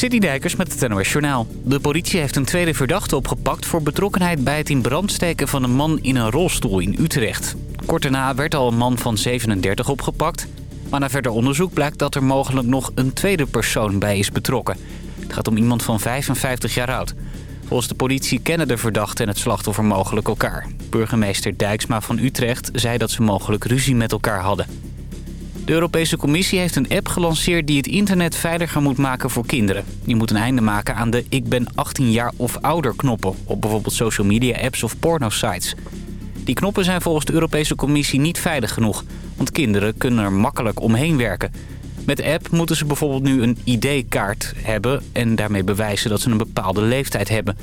City Dijkers met het NOS Journaal. De politie heeft een tweede verdachte opgepakt... voor betrokkenheid bij het in brand steken van een man in een rolstoel in Utrecht. Kort daarna werd al een man van 37 opgepakt... maar na verder onderzoek blijkt dat er mogelijk nog een tweede persoon bij is betrokken. Het gaat om iemand van 55 jaar oud. Volgens de politie kennen de verdachte en het slachtoffer mogelijk elkaar. Burgemeester Dijksma van Utrecht zei dat ze mogelijk ruzie met elkaar hadden. De Europese Commissie heeft een app gelanceerd die het internet veiliger moet maken voor kinderen. Die moet een einde maken aan de ik ben 18 jaar of ouder knoppen op bijvoorbeeld social media apps of pornosites. Die knoppen zijn volgens de Europese Commissie niet veilig genoeg, want kinderen kunnen er makkelijk omheen werken. Met de app moeten ze bijvoorbeeld nu een ID-kaart hebben en daarmee bewijzen dat ze een bepaalde leeftijd hebben.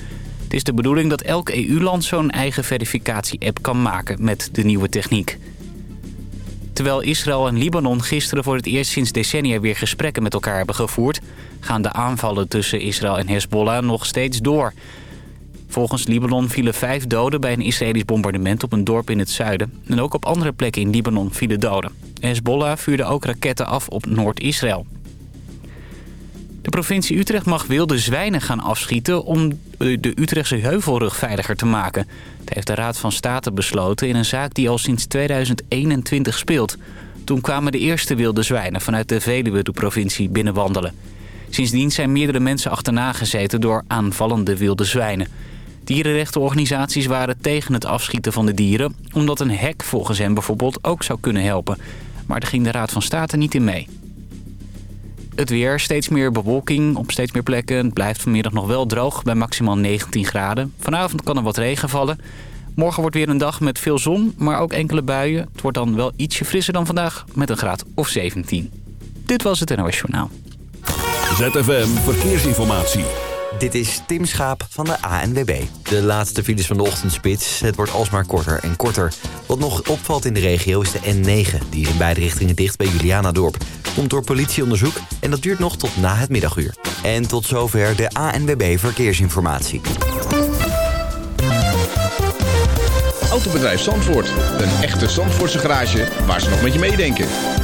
Het is de bedoeling dat elk EU-land zo'n eigen verificatie-app kan maken met de nieuwe techniek. Terwijl Israël en Libanon gisteren voor het eerst sinds decennia weer gesprekken met elkaar hebben gevoerd... gaan de aanvallen tussen Israël en Hezbollah nog steeds door. Volgens Libanon vielen vijf doden bij een Israëlisch bombardement op een dorp in het zuiden. En ook op andere plekken in Libanon vielen doden. Hezbollah vuurde ook raketten af op Noord-Israël. De provincie Utrecht mag wilde zwijnen gaan afschieten om de Utrechtse heuvelrug veiliger te maken. Dat heeft de Raad van State besloten in een zaak die al sinds 2021 speelt. Toen kwamen de eerste wilde zwijnen vanuit de Veluwe de provincie binnenwandelen. Sindsdien zijn meerdere mensen achterna gezeten door aanvallende wilde zwijnen. Dierenrechtenorganisaties waren tegen het afschieten van de dieren... omdat een hek volgens hen bijvoorbeeld ook zou kunnen helpen. Maar daar ging de Raad van State niet in mee. Het weer, steeds meer bewolking op steeds meer plekken. Het blijft vanmiddag nog wel droog bij maximaal 19 graden. Vanavond kan er wat regen vallen. Morgen wordt weer een dag met veel zon, maar ook enkele buien. Het wordt dan wel ietsje frisser dan vandaag met een graad of 17. Dit was het NOS Journaal. ZFM Verkeersinformatie. Dit is Tim Schaap van de ANWB. De laatste files van de ochtendspits. Het wordt alsmaar korter en korter. Wat nog opvalt in de regio is de N9. Die is in beide richtingen dicht bij Julianadorp. Komt door politieonderzoek en dat duurt nog tot na het middaguur. En tot zover de ANWB Verkeersinformatie. Autobedrijf Zandvoort. Een echte Zandvoortse garage waar ze nog met je meedenken.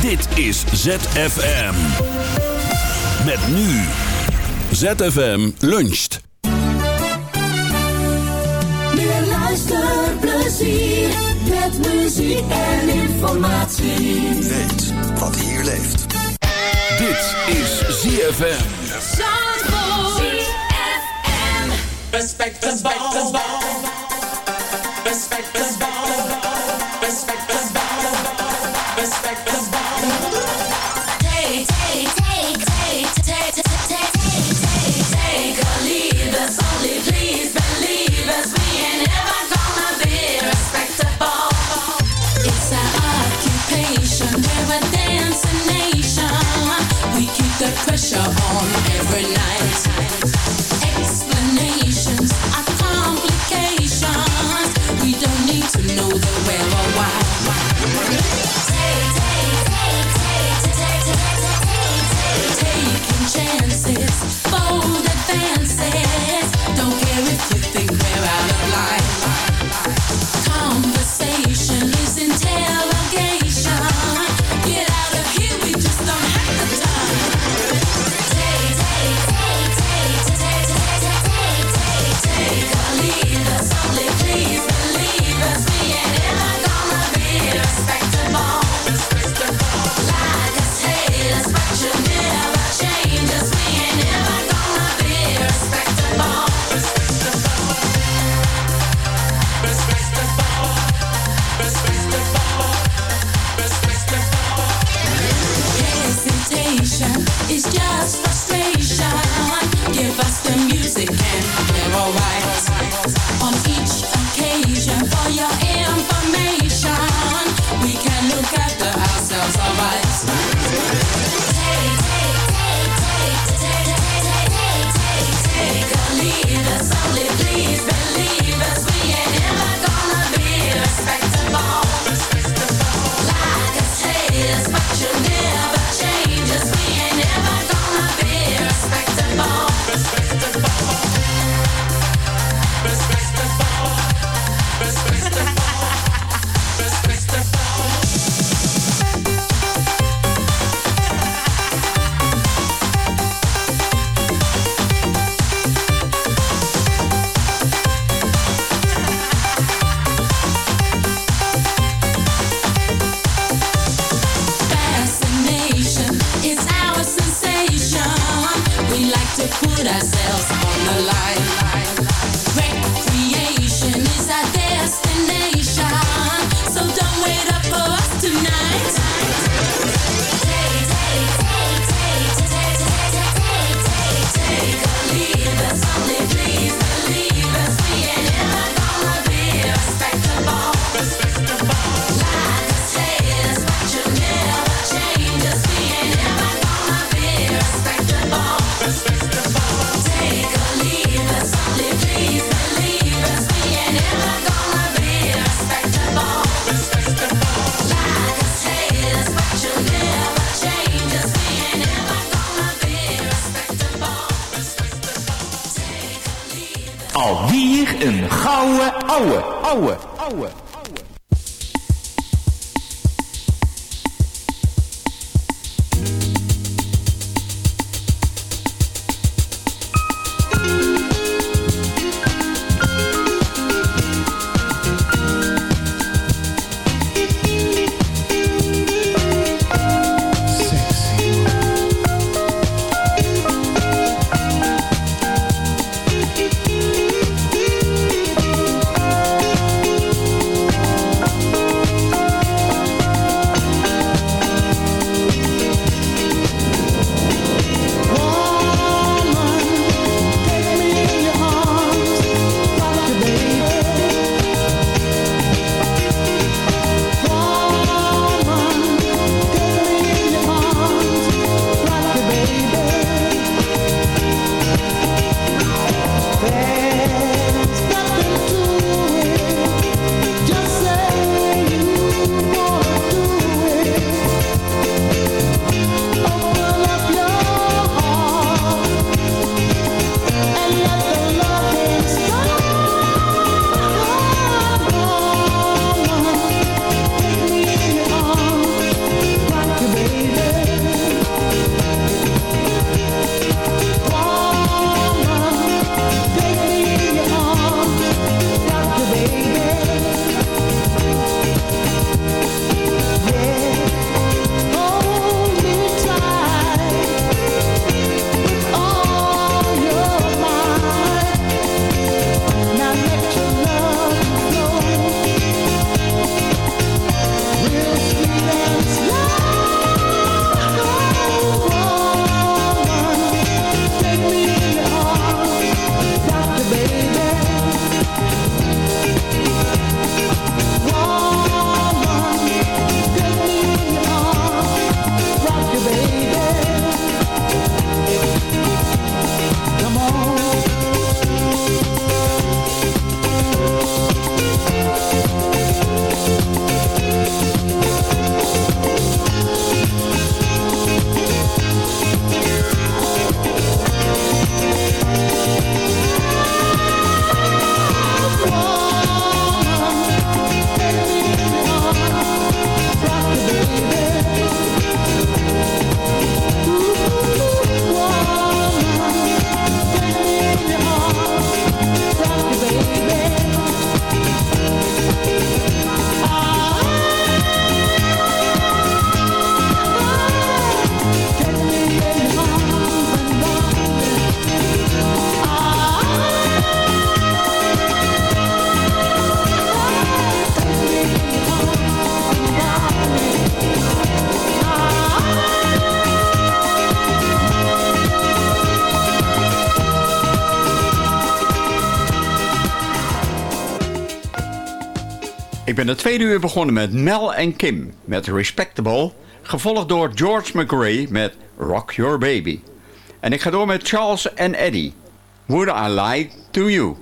Dit is ZFM. Met nu. ZFM luncht. Meer luisterplezier met muziek en informatie. Weet wat hier leeft. Dit is ZFM. Zandvoort. ZFM. Respect ball. Respect pressure on every night. should I sell? yeah. ben het tweede uur begonnen met Mel en Kim met Respectable. Gevolgd door George McRae met Rock Your Baby. En ik ga door met Charles en Eddie. Would I Lie To You?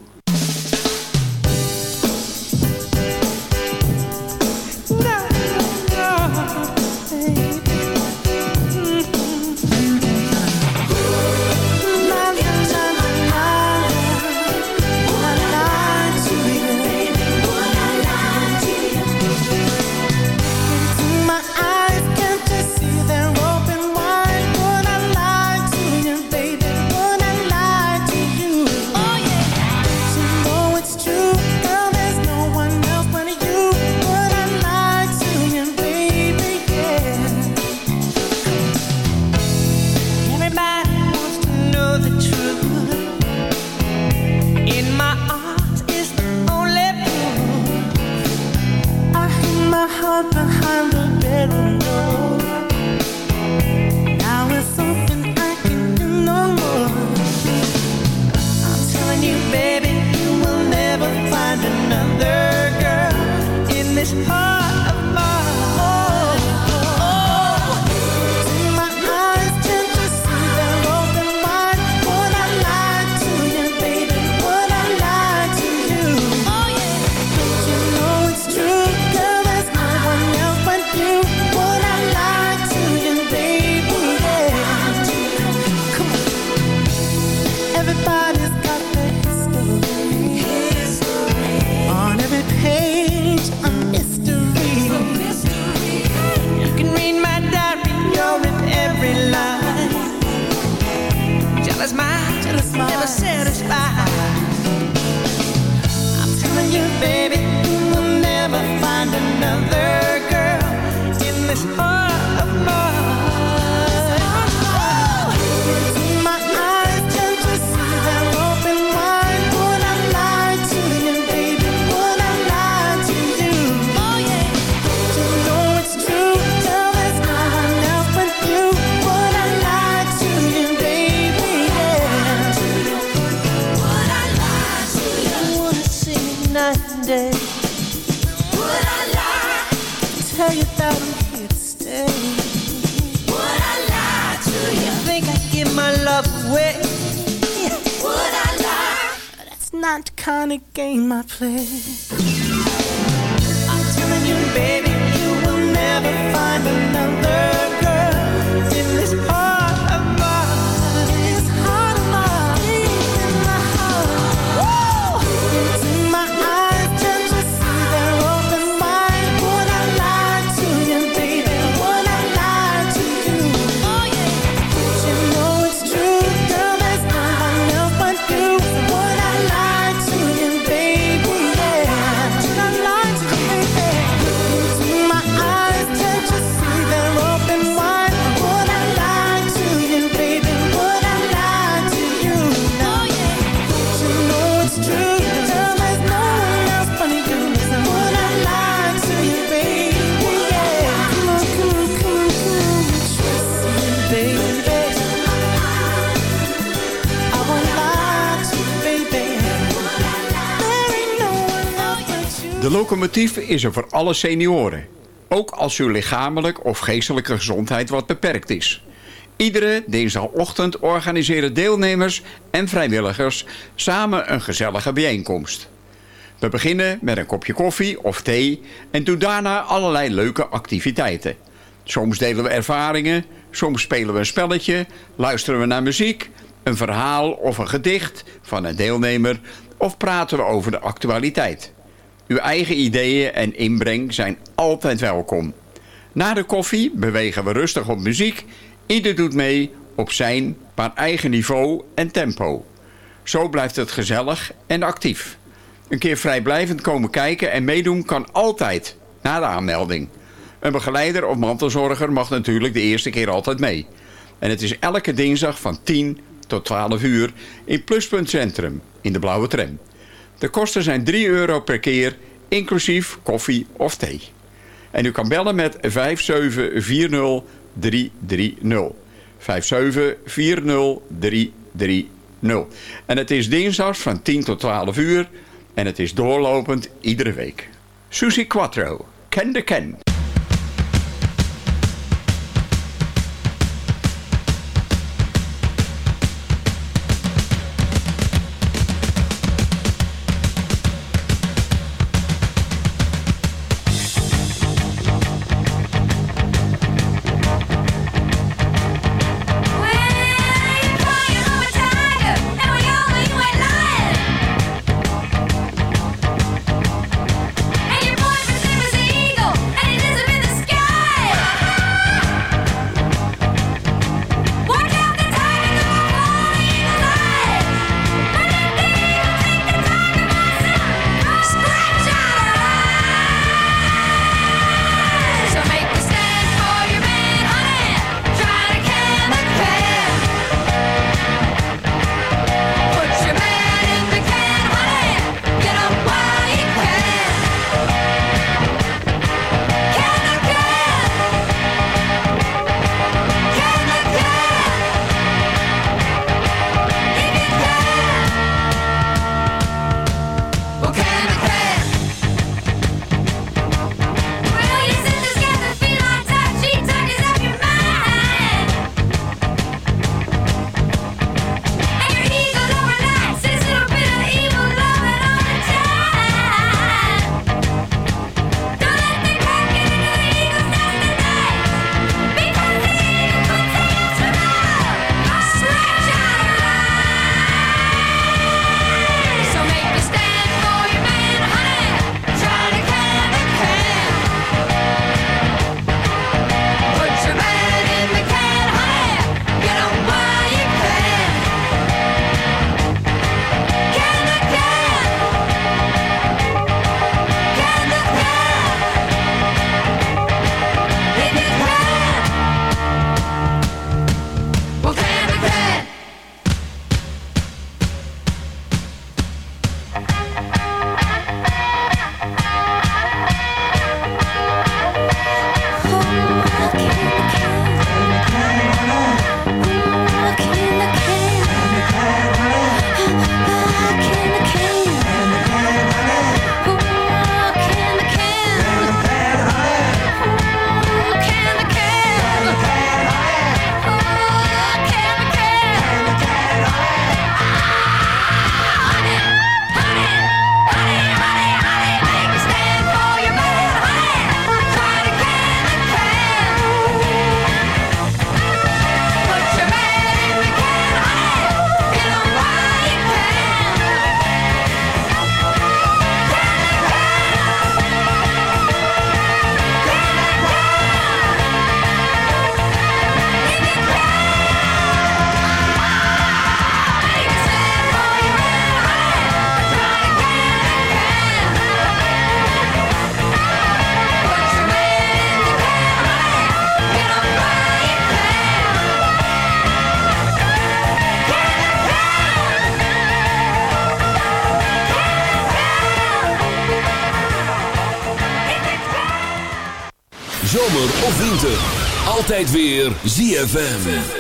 Locomotief is er voor alle senioren. Ook als uw lichamelijk of geestelijke gezondheid wat beperkt is. Iedere dinsdagochtend organiseren deelnemers en vrijwilligers samen een gezellige bijeenkomst. We beginnen met een kopje koffie of thee en doen daarna allerlei leuke activiteiten. Soms delen we ervaringen, soms spelen we een spelletje, luisteren we naar muziek, een verhaal of een gedicht van een deelnemer of praten we over de actualiteit. Uw eigen ideeën en inbreng zijn altijd welkom. Na de koffie bewegen we rustig op muziek. Ieder doet mee op zijn, maar eigen niveau en tempo. Zo blijft het gezellig en actief. Een keer vrijblijvend komen kijken en meedoen kan altijd, na de aanmelding. Een begeleider of mantelzorger mag natuurlijk de eerste keer altijd mee. En het is elke dinsdag van 10 tot 12 uur in Pluspunt Centrum, in de blauwe tram. De kosten zijn 3 euro per keer, inclusief koffie of thee. En u kan bellen met 5740330. 5740330. En het is dinsdags van 10 tot 12 uur en het is doorlopend iedere week. Susie Quattro, Ken de Ken. Tijd weer ZFM.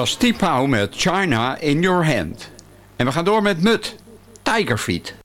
was Tipau met China in Your Hand. En we gaan door met Mut, Tigerfeet.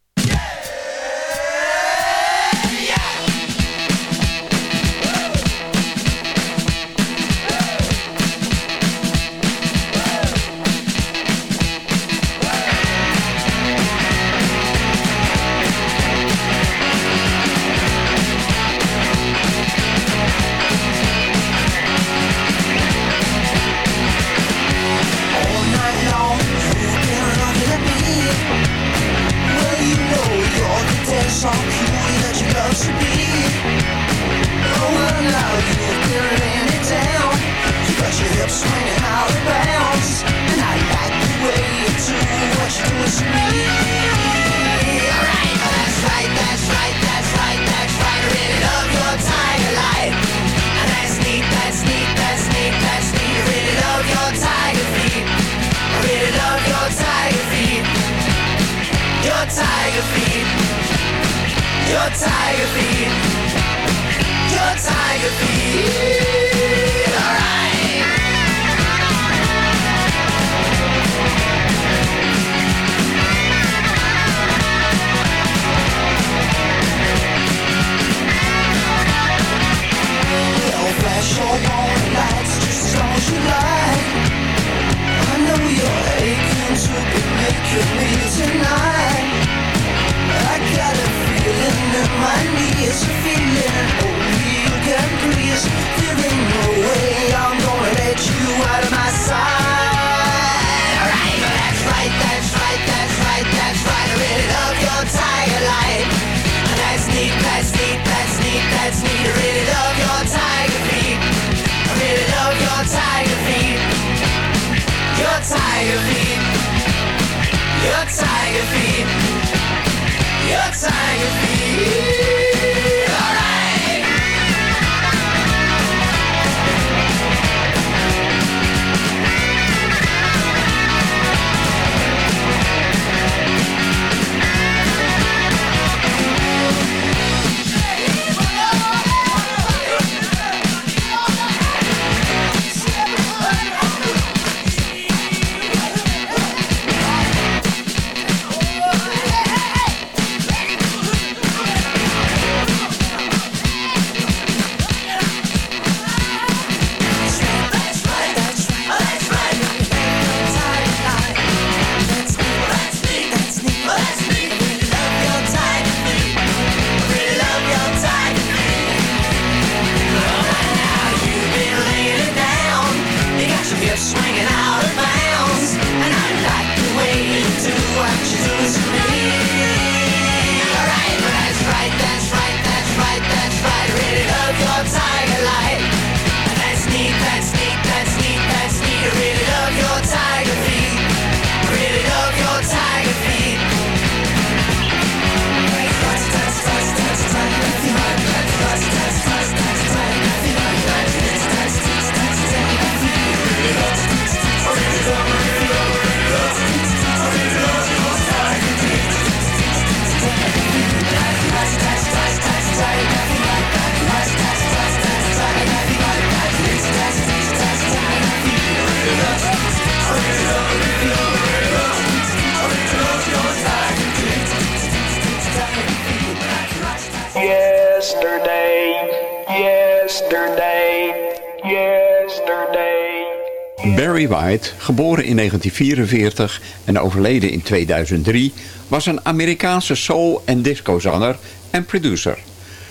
1944 en overleden in 2003, was een Amerikaanse soul- en discozanger en producer.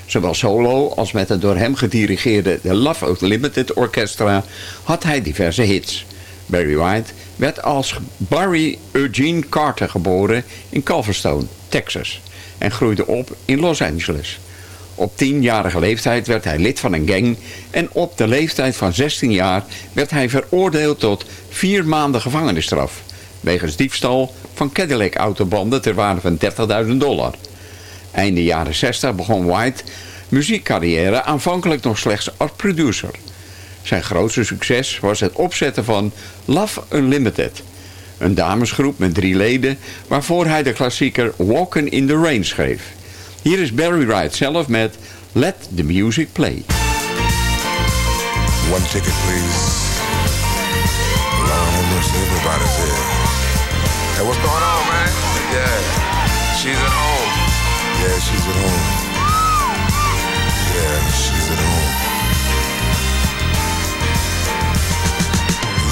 Zowel solo als met het door hem gedirigeerde The Love Limited Orchestra had hij diverse hits. Barry White werd als Barry Eugene Carter geboren in Culverstone, Texas en groeide op in Los Angeles. Op tienjarige leeftijd werd hij lid van een gang en op de leeftijd van 16 jaar werd hij veroordeeld tot vier maanden gevangenisstraf. Wegens diefstal van Cadillac autobanden ter waarde van 30.000 dollar. Einde jaren 60 begon White muziekcarrière aanvankelijk nog slechts als producer. Zijn grootste succes was het opzetten van Love Unlimited. Een damesgroep met drie leden waarvoor hij de klassieker Walkin' in the Rain schreef. Hier is Barry Wright zelf met Let the Music Play. One ticket, please. Have mercy, everybody's here. Hey, what's going on, man? Yeah, she's at home. Yeah, she's at home. Yeah, she's at home.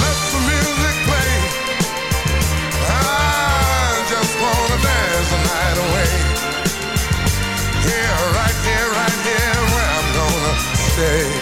Let the music play. I just wanna dance the night away. Gonna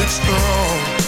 it's strong.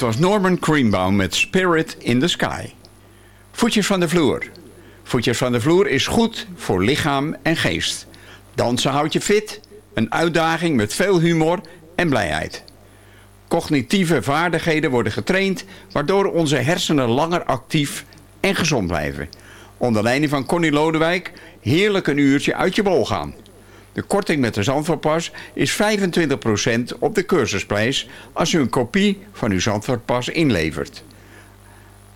Dit was Norman Greenbaum met Spirit in the Sky. Voetjes van de vloer. Voetjes van de vloer is goed voor lichaam en geest. Dansen houdt je fit, Een uitdaging met veel humor en blijheid. Cognitieve vaardigheden worden getraind, waardoor onze hersenen langer actief en gezond blijven. Onder leiding van Connie Lodewijk heerlijk een uurtje uit je bol gaan. De korting met de Zandvoortpas is 25% op de cursusprijs als u een kopie van uw Zandvoortpas inlevert.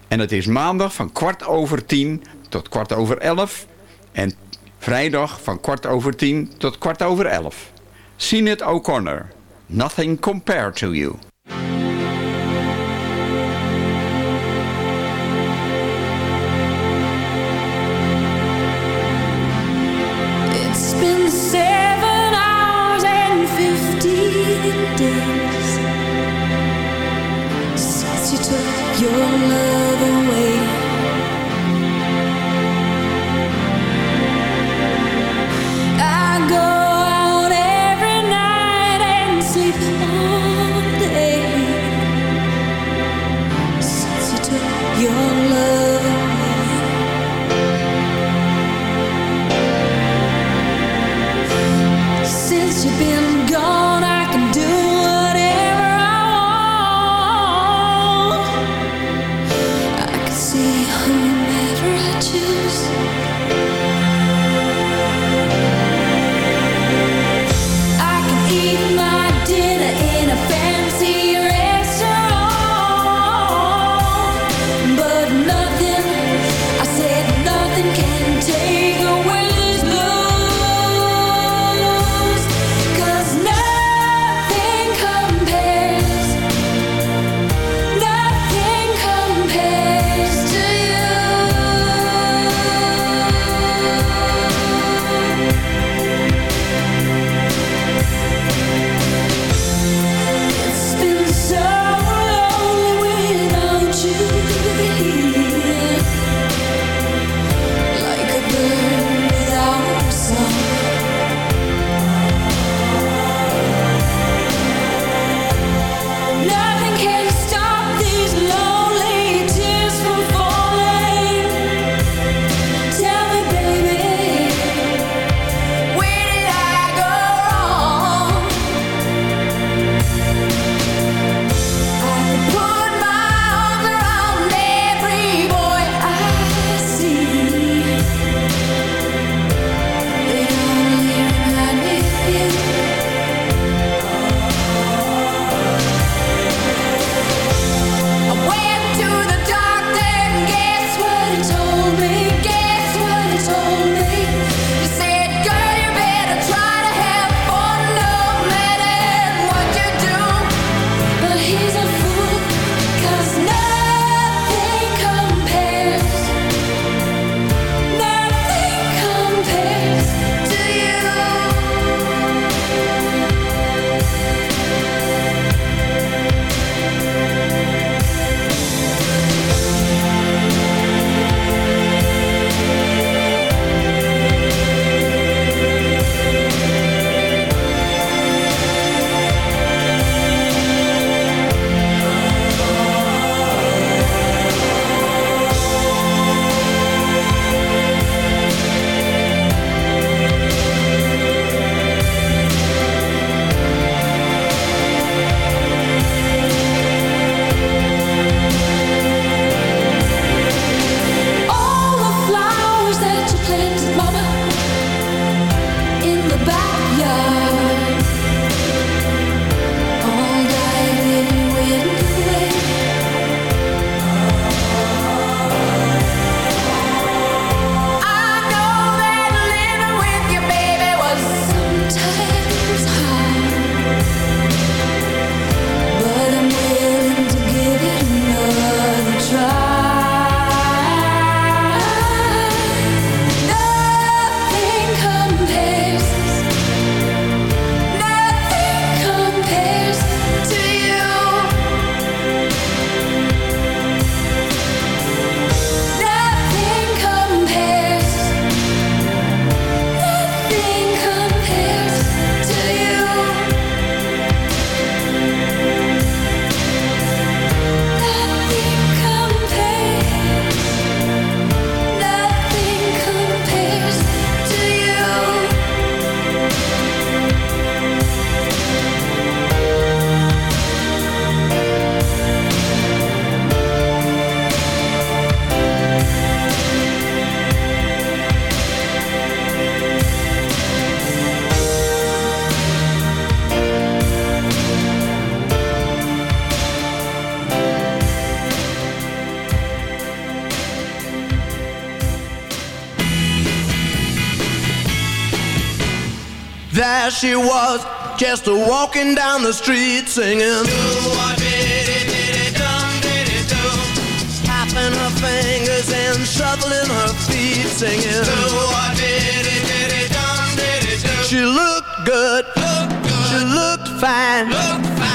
En het is maandag van kwart over tien tot kwart over elf. En vrijdag van kwart over tien tot kwart over elf. Sinead O'Connor. Nothing compared to you. Days since you took your love away. she was just a walking down the street singing. Tapping her fingers and shuffling her feet singing. She looked good. She looked fine.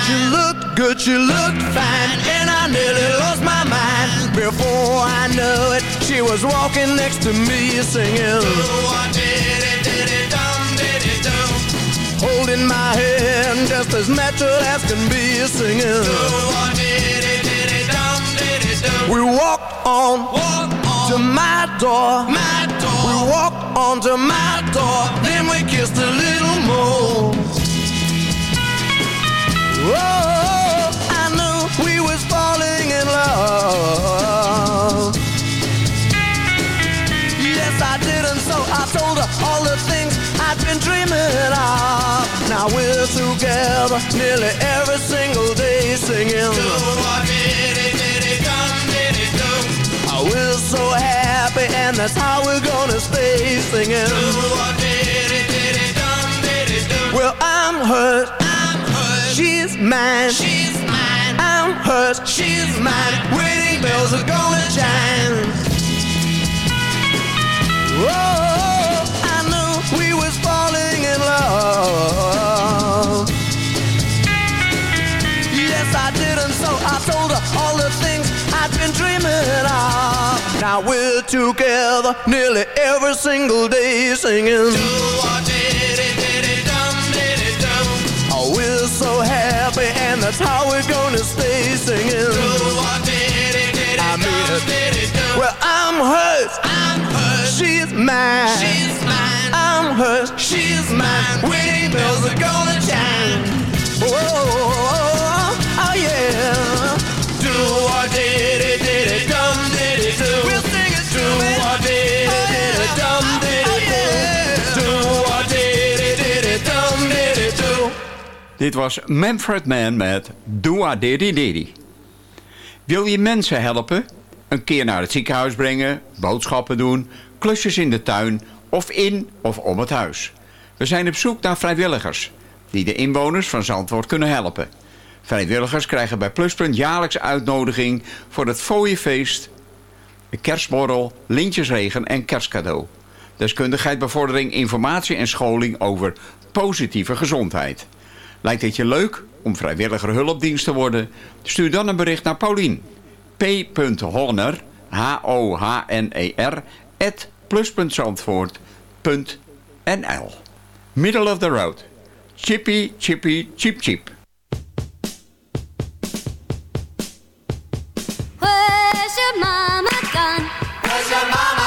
She looked good. She looked fine. And I nearly lost my mind. Before I knew it, she was walking next to me singing. Do did it, did it. Holding my hand just as natural as can be singing. We walked on, to my door. We walked on to my door. Then we kissed a little more. Oh, I knew we was falling in love. Yes, I did, and so I told her all the things I'd been dreaming of. Now we're together nearly every single day singing. Oh, we're so happy, and that's how we're gonna stay singing. Well, I'm hers. She's mine. She's mine. I'm hers. She's mine. Wedding bells are gonna chime. Whoa, love. Yes, I did, and so I told her all the things I'd been dreaming of. Now we're together nearly every single day singing. Oh, we're so happy, and that's how we're gonna stay singing. I mean uh, it. Well, I'm hers. I'm hers. She's mine. She's mine. I'm hers. She's mine. Wedding bells are gonna chime. Oh, oh, oh yeah. Do or did it, did it, dum did it do. We'll sing it do or did it, did it, dum did it do. Do or did it, did it, dum did it do. Dit was Manfred Mann met Doa Diddy Diddy. Wil je mensen helpen? Een keer naar het ziekenhuis brengen, boodschappen doen, klusjes in de tuin of in of om het huis. We zijn op zoek naar vrijwilligers die de inwoners van Zandvoort kunnen helpen. Vrijwilligers krijgen bij Pluspunt jaarlijks uitnodiging voor het fooienfeest, de kerstborrel, lintjesregen en kerstcadeau. Deskundigheid, bevordering, informatie en scholing over positieve gezondheid. Lijkt het je leuk om vrijwilliger hulpdienst te worden? Stuur dan een bericht naar Paulien. p.honner, H-O-H-N-E-R, plus.zandvoort.nl Middle of the road. Chippy, chippy, cheap, cheap. Where's your mama gone? Where's your mama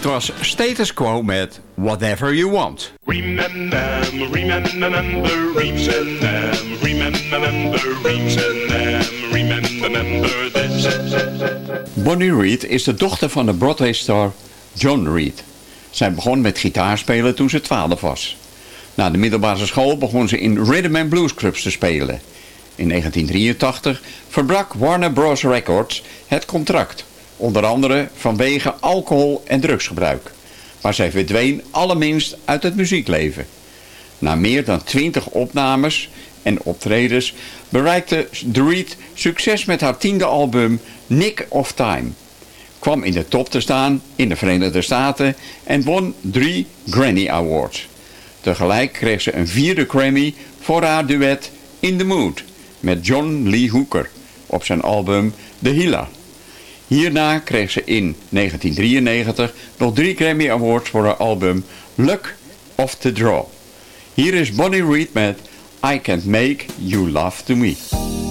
Dit was Status Quo met Whatever You Want. Remember, remember, remember, remember, remember, remember, remember this. Bonnie Reed is de dochter van de Broadway-star John Reed. Zij begon met gitaarspelen toen ze 12 was. Na de middelbare school begon ze in rhythm and blues clubs te spelen. In 1983 verbrak Warner Bros. Records het contract. Onder andere vanwege alcohol- en drugsgebruik. Maar zij verdween allerminst uit het muziekleven. Na meer dan 20 opnames en optredens bereikte Reed succes met haar tiende album Nick of Time. Kwam in de top te staan in de Verenigde Staten en won drie Grammy Awards. Tegelijk kreeg ze een vierde Grammy voor haar duet In the Mood met John Lee Hooker op zijn album The Healer. Hierna kreeg ze in 1993 nog drie Grammy Awards voor haar album Luck of the Draw. Hier is Bonnie Reed met I Can't Make You Love to Me.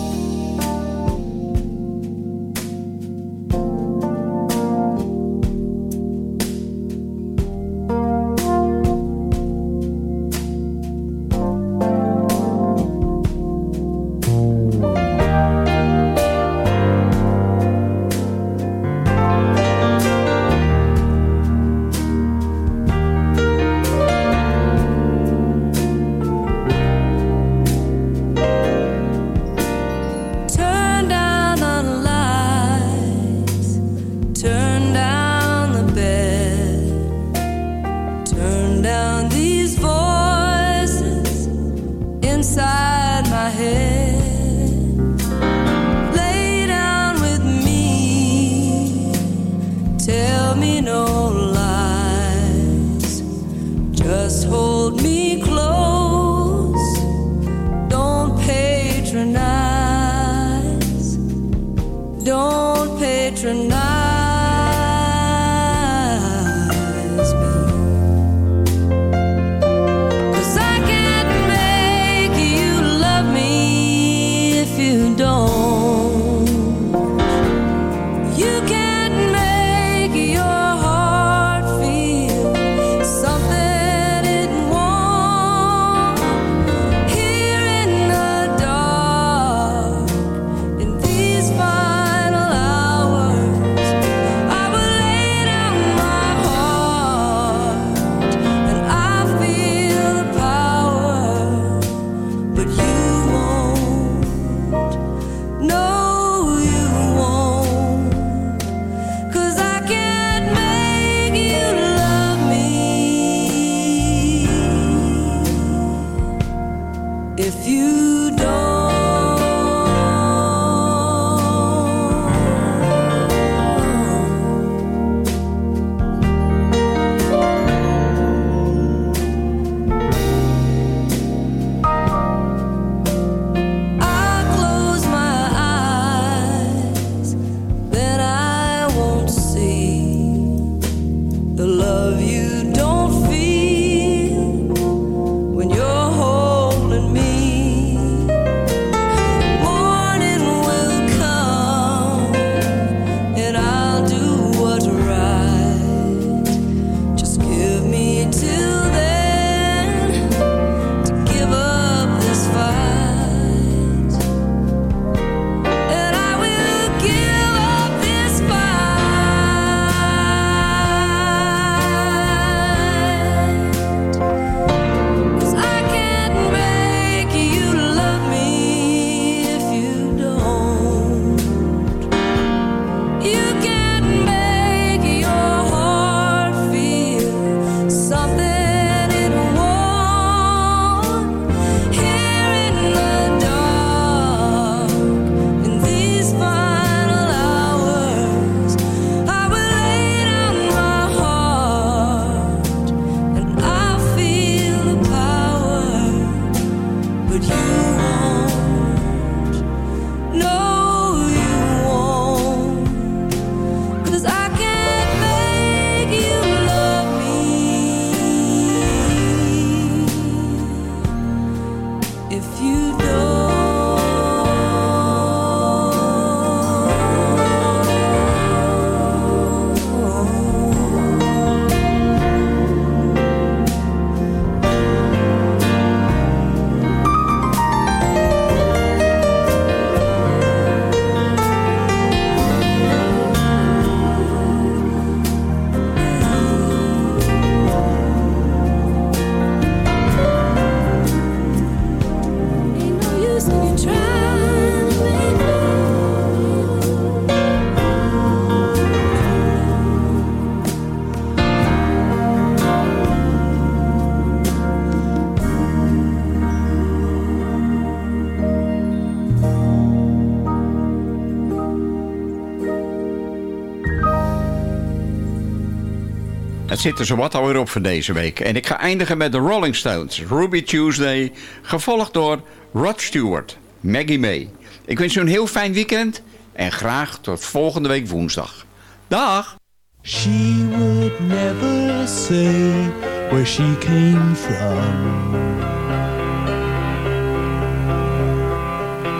Het zit er zowat alweer op voor deze week. En ik ga eindigen met de Rolling Stones, Ruby Tuesday, gevolgd door Rod Stewart, Maggie May. Ik wens u een heel fijn weekend en graag tot volgende week woensdag. Dag! She would never say where she came from.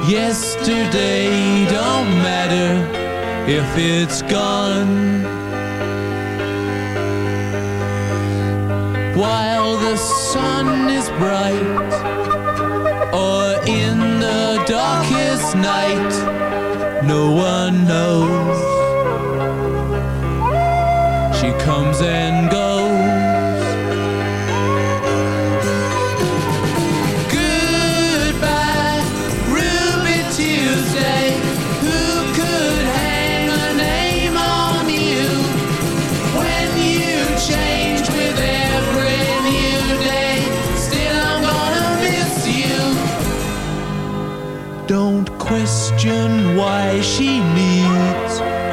Yesterday don't matter if it's gone. While the sun is bright, or in the darkest night, no one knows.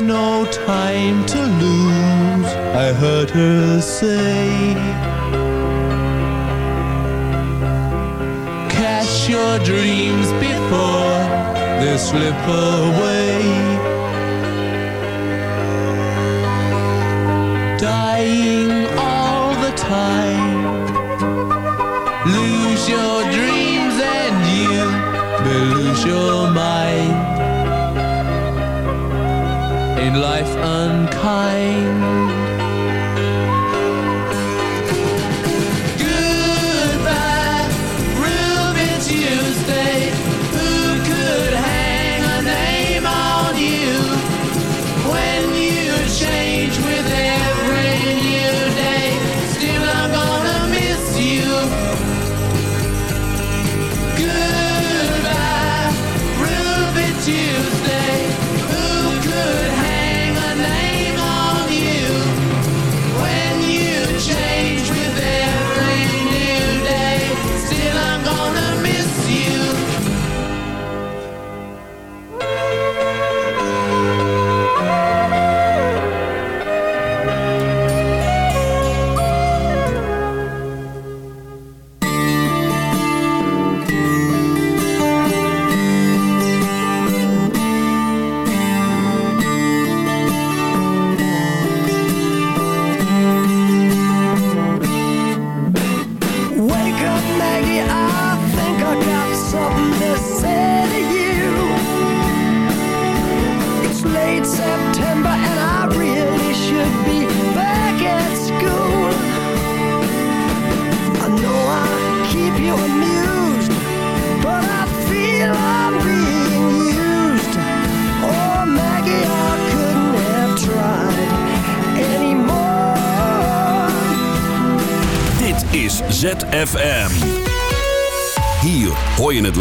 No time to lose, I heard her say. Catch your dreams before they slip away. Ain't life unkind?